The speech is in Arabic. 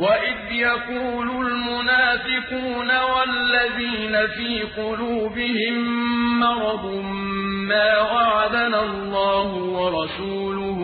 وَإِذْ يَقُولُ الْمُنَافِقُونَ وَالَّذِينَ فِي قُلُوبِهِم مَّرَضٌ مَّا وَعَدَنَا اللَّهُ وَرَسُولُهُ